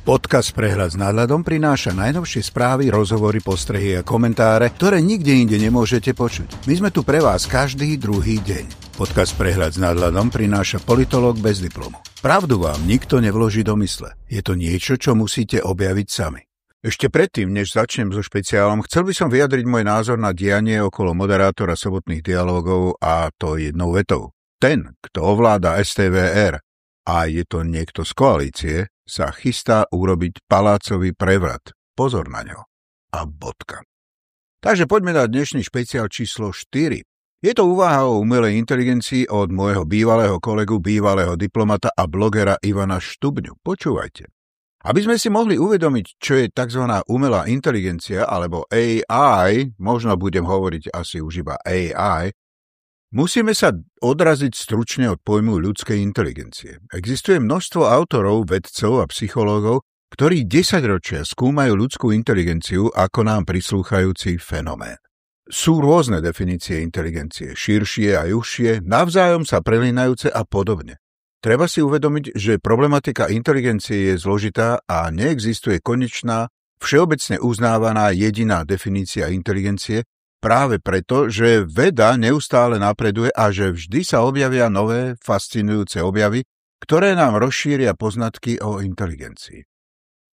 Podcast Prehľad s nadhľadom prináša najnovšie správy, rozhovory, postrehy a komentáre, ktoré nikde inde nemôžete počuť. My sme tu pre vás každý druhý deň. Podcast Prehľad s nadhľadom prináša politolog bez diplomu. Pravdu vám nikto nevloží do mysle. Je to niečo, čo musíte objaviť sami. Ešte predtým, než začnem so špeciálom, chcel by som vyjadriť môj názor na dianie okolo moderátora sobotných dialogov a to jednou vetou. Ten, kto ovláda STVR a je to niekto z koalície, sa chystá urobiť palácový prevrat. Pozor na ňo. A bodka. Takže poďme na dnešný špeciál číslo 4. Je to úvaha o umelej inteligencii od môjho bývalého kolegu, bývalého diplomata a blogera Ivana Štubňu. Počúvajte. Aby sme si mohli uvedomiť, čo je tzv. umelá inteligencia alebo AI, možno budem hovoriť asi už iba AI, Musíme sa odraziť stručne od pojmu ľudskej inteligencie. Existuje množstvo autorov, vedcov a psychológov, ktorí desaťročia skúmajú ľudskú inteligenciu ako nám prislúchajúci fenomén. Sú rôzne definície inteligencie, širšie a južšie, navzájom sa prelínajúce a podobne. Treba si uvedomiť, že problematika inteligencie je zložitá a neexistuje konečná, všeobecne uznávaná jediná definícia inteligencie, práve preto, že veda neustále napreduje a že vždy sa objavia nové, fascinujúce objavy, ktoré nám rozšíria poznatky o inteligencii.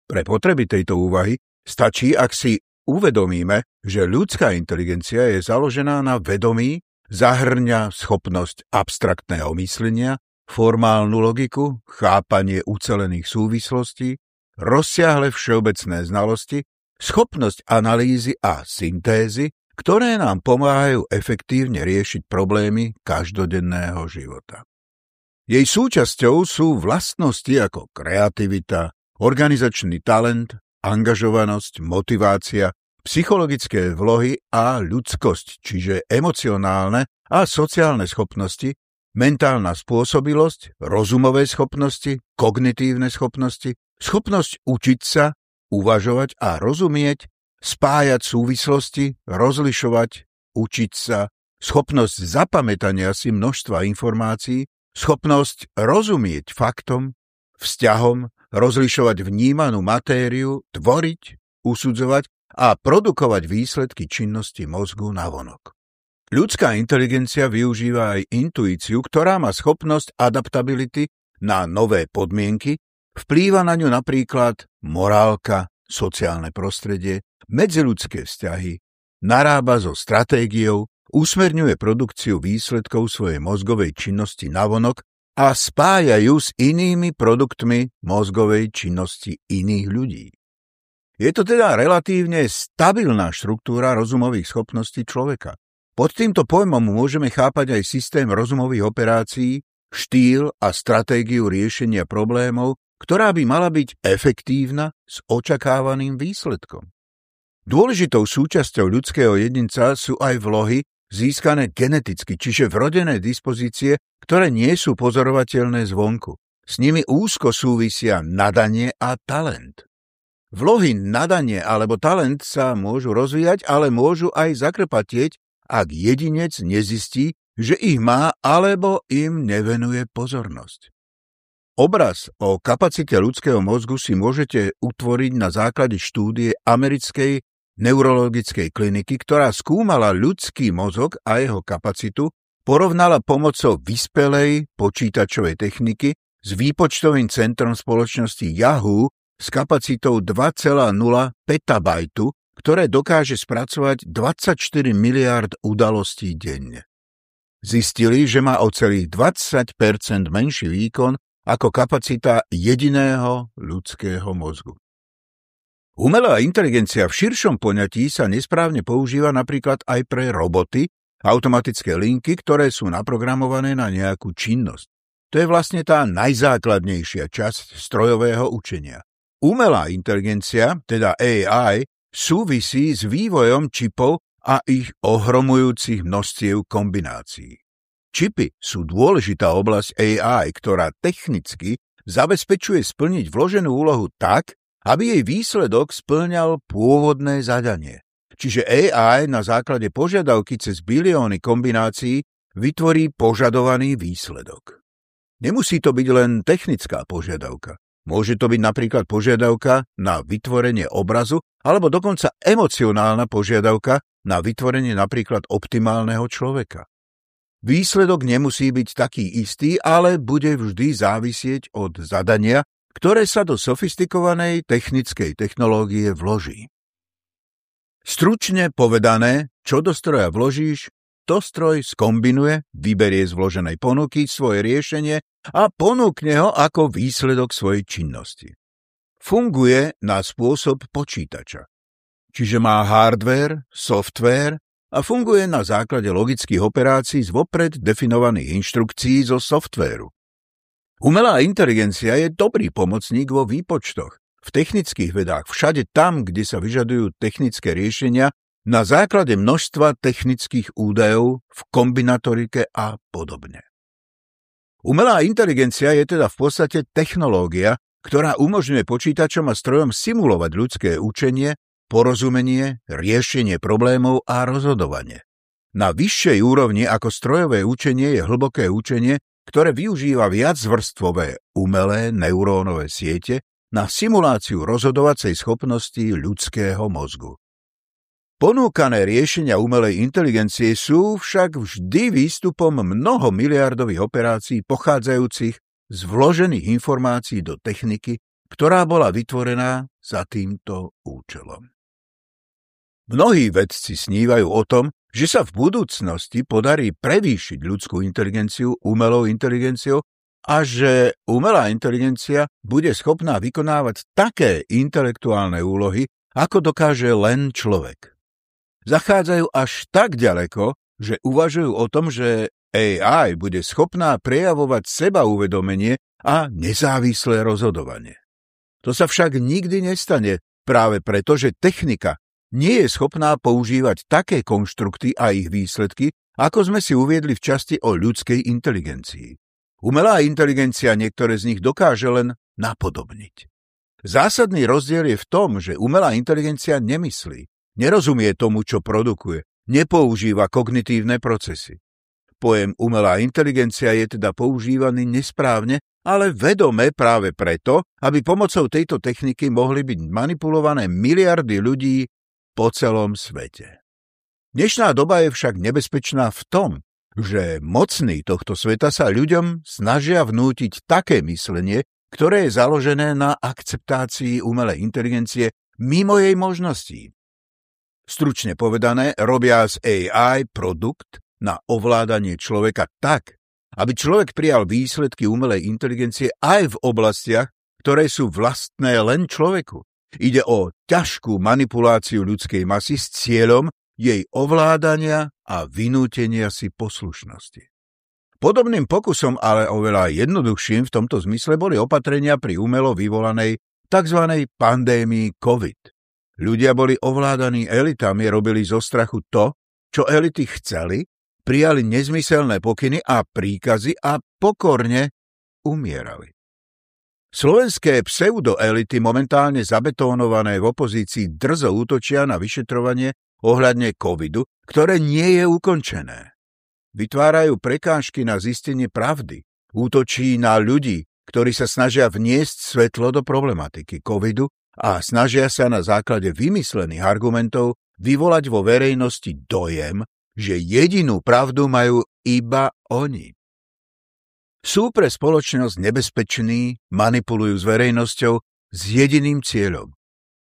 Pre potreby tejto úvahy stačí, ak si uvedomíme, že ľudská inteligencia je založená na vedomí, zahrňa schopnosť abstraktného myslenia, formálnu logiku, chápanie ucelených súvislostí, rozsiahle všeobecné znalosti, schopnosť analýzy a syntézy, ktoré nám pomáhajú efektívne riešiť problémy každodenného života. Jej súčasťou sú vlastnosti ako kreativita, organizačný talent, angažovanosť, motivácia, psychologické vlohy a ľudskosť, čiže emocionálne a sociálne schopnosti, mentálna spôsobilosť, rozumové schopnosti, kognitívne schopnosti, schopnosť učiť sa, uvažovať a rozumieť, spájať súvislosti, rozlišovať, učiť sa, schopnosť zapamätania si množstva informácií, schopnosť rozumieť faktom, vzťahom, rozlišovať vnímanú matériu, tvoriť, usudzovať a produkovať výsledky činnosti mozgu na vonok. Ľudská inteligencia využíva aj intuíciu, ktorá má schopnosť adaptability na nové podmienky, vplýva na ňu napríklad morálka, sociálne prostredie, medziludské vzťahy, narába so stratégiou, usmerňuje produkciu výsledkov svojej mozgovej činnosti navonok a spája ju s inými produktmi mozgovej činnosti iných ľudí. Je to teda relatívne stabilná štruktúra rozumových schopností človeka. Pod týmto pojmom môžeme chápať aj systém rozumových operácií, štýl a stratégiu riešenia problémov, ktorá by mala byť efektívna s očakávaným výsledkom. Dôležitou súčasťou ľudského jedinca sú aj vlohy získané geneticky, čiže vrodené dispozície, ktoré nie sú pozorovateľné zvonku. S nimi úzko súvisia nadanie a talent. Vlohy nadanie alebo talent sa môžu rozvíjať, ale môžu aj zakrpatieť, ak jedinec nezistí, že ich má alebo im nevenuje pozornosť. Obraz o kapacite ľudského mozgu si môžete utvoriť na základe štúdie americkej neurologickej kliniky, ktorá skúmala ľudský mozog a jeho kapacitu, porovnala pomocou vyspelej počítačovej techniky s výpočtovým centrom spoločnosti Yahoo s kapacitou 2,0 petabajtu, ktoré dokáže spracovať 24 miliard udalostí denne. Zistili, že má o celých 20% menší výkon ako kapacita jediného ľudského mozgu. Umelá inteligencia v širšom poňatí sa nesprávne používa napríklad aj pre roboty, automatické linky, ktoré sú naprogramované na nejakú činnosť. To je vlastne tá najzákladnejšia časť strojového učenia. Umelá inteligencia, teda AI, súvisí s vývojom čipov a ich ohromujúcich množstiev kombinácií. Čipy sú dôležitá oblasť AI, ktorá technicky zabezpečuje splniť vloženú úlohu tak, aby jej výsledok splňal pôvodné zadanie. Čiže AI na základe požiadavky cez bilióny kombinácií vytvorí požadovaný výsledok. Nemusí to byť len technická požiadavka. Môže to byť napríklad požiadavka na vytvorenie obrazu alebo dokonca emocionálna požiadavka na vytvorenie napríklad optimálneho človeka. Výsledok nemusí byť taký istý, ale bude vždy závisieť od zadania, ktoré sa do sofistikovanej technickej technológie vloží. Stručne povedané, čo do stroja vložíš, to stroj skombinuje, vyberie z vloženej ponuky svoje riešenie a ponúkne ho ako výsledok svojej činnosti. Funguje na spôsob počítača. Čiže má hardware, software a funguje na základe logických operácií z vopred definovaných inštrukcií zo softvéru. Umelá inteligencia je dobrý pomocník vo výpočtoch, v technických vedách, všade tam, kde sa vyžadujú technické riešenia na základe množstva technických údajov v kombinatorike a podobne. Umelá inteligencia je teda v podstate technológia, ktorá umožňuje počítačom a strojom simulovať ľudské učenie, porozumenie, riešenie problémov a rozhodovanie. Na vyššej úrovni ako strojové učenie je hlboké učenie, ktoré využíva viacvrstvové umelé neurónové siete na simuláciu rozhodovacej schopnosti ľudského mozgu. Ponúkané riešenia umelej inteligencie sú však vždy výstupom mnoho miliardových operácií pochádzajúcich z vložených informácií do techniky, ktorá bola vytvorená za týmto účelom. Mnohí vedci snívajú o tom, že sa v budúcnosti podarí prevýšiť ľudskú inteligenciu umelou inteligenciou a že umelá inteligencia bude schopná vykonávať také intelektuálne úlohy, ako dokáže len človek. Zachádzajú až tak ďaleko, že uvažujú o tom, že AI bude schopná prejavovať seba uvedomenie a nezávislé rozhodovanie. To sa však nikdy nestane práve preto, že technika nie je schopná používať také konštrukty a ich výsledky, ako sme si uviedli v časti o ľudskej inteligencii. Umelá inteligencia niektoré z nich dokáže len napodobniť. Zásadný rozdiel je v tom, že umelá inteligencia nemyslí, nerozumie tomu, čo produkuje, nepoužíva kognitívne procesy. Pojem umelá inteligencia je teda používaný nesprávne, ale vedome práve preto, aby pomocou tejto techniky mohli byť manipulované miliardy ľudí po celom svete. Dnešná doba je však nebezpečná v tom, že mocní tohto sveta sa ľuďom snažia vnútiť také myslenie, ktoré je založené na akceptácii umelej inteligencie mimo jej možností. Stručne povedané, robia z AI produkt na ovládanie človeka tak, aby človek prijal výsledky umelej inteligencie aj v oblastiach, ktoré sú vlastné len človeku. Ide o ťažkú manipuláciu ľudskej masy s cieľom jej ovládania a vynútenia si poslušnosti. Podobným pokusom, ale oveľa jednoduchším v tomto zmysle boli opatrenia pri umelo vyvolanej tzv. pandémii COVID. Ľudia boli ovládaní elitami, robili zo strachu to, čo elity chceli, prijali nezmyselné pokyny a príkazy a pokorne umierali. Slovenské pseudoelity momentálne zabetónované v opozícii drzo útočia na vyšetrovanie ohľadne covidu, ktoré nie je ukončené. Vytvárajú prekážky na zistenie pravdy, útočí na ľudí, ktorí sa snažia vniesť svetlo do problematiky covidu a snažia sa na základe vymyslených argumentov vyvolať vo verejnosti dojem, že jedinú pravdu majú iba oni. Sú pre spoločnosť nebezpeční, manipulujú s verejnosťou s jediným cieľom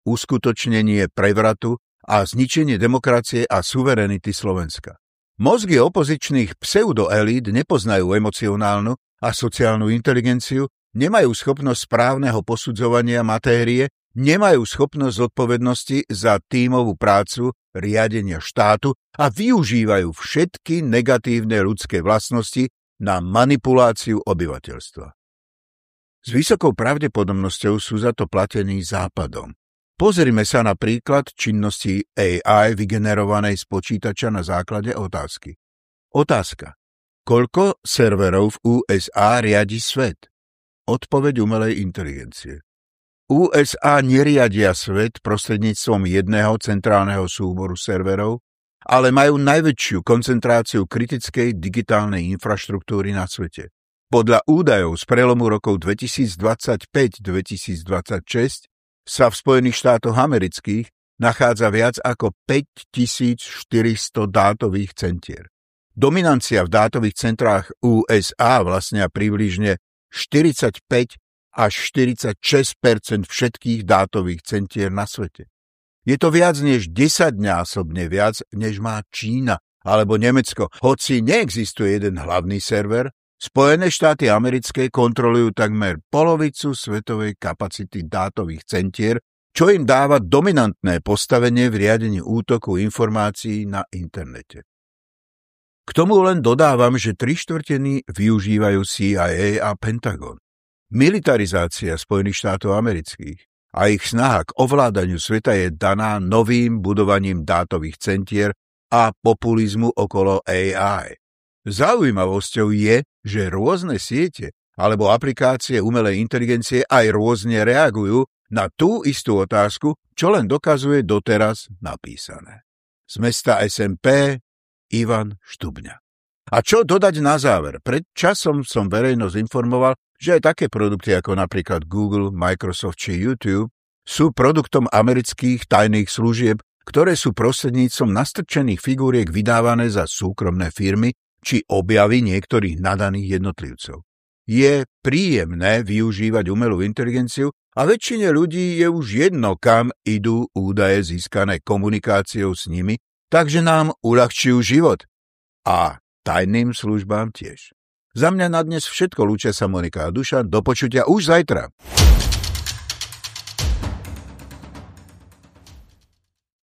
uskutočnenie prevratu a zničenie demokracie a suverenity Slovenska. Mozgy opozičných pseudoelít nepoznajú emocionálnu a sociálnu inteligenciu, nemajú schopnosť správneho posudzovania matérie, nemajú schopnosť zodpovednosti za tímovú prácu, riadenia štátu a využívajú všetky negatívne ľudské vlastnosti na manipuláciu obyvateľstva. S vysokou pravdepodobnosťou sú za to platení západom. Pozrime sa na príklad činnosti AI vygenerovanej z počítača na základe otázky. Otázka. Koľko serverov v USA riadi svet? Odpoveď umelej inteligencie. USA neriadia svet prostredníctvom jedného centrálneho súboru serverov, ale majú najväčšiu koncentráciu kritickej digitálnej infraštruktúry na svete. Podľa údajov z prelomu rokov 2025-2026 sa v Spojených štátoch amerických nachádza viac ako 5400 dátových centier. Dominancia v dátových centrách USA vlastnia približne 45 až 46% všetkých dátových centier na svete. Je to viac než 10-násobne viac, než má Čína alebo Nemecko. Hoci neexistuje jeden hlavný server, Spojené štáty americké kontrolujú takmer polovicu svetovej kapacity dátových centier, čo im dáva dominantné postavenie v riadení útoku informácií na internete. K tomu len dodávam, že tri štvrtiny využívajú CIA a Pentagon. Militarizácia Spojených štátov amerických a ich snaha k ovládaniu sveta je daná novým budovaním dátových centier a populizmu okolo AI. Zaujímavosťou je, že rôzne siete alebo aplikácie umelej inteligencie aj rôzne reagujú na tú istú otázku, čo len dokazuje doteraz napísané. Z mesta SMP Ivan Štubňa. A čo dodať na záver? Pred časom som verejnosť informoval, že aj také produkty ako napríklad Google, Microsoft či YouTube sú produktom amerických tajných služieb, ktoré sú prostredníctvom nastrčených figuriek vydávané za súkromné firmy či objavy niektorých nadaných jednotlivcov. Je príjemné využívať umelú inteligenciu a väčšine ľudí je už jedno, kam idú údaje získané komunikáciou s nimi, takže nám uľahčujú život. A tajným službám tiež. Za mňa na dnes všetko, lúčia sa Monika a Duša, do počutia už zajtra.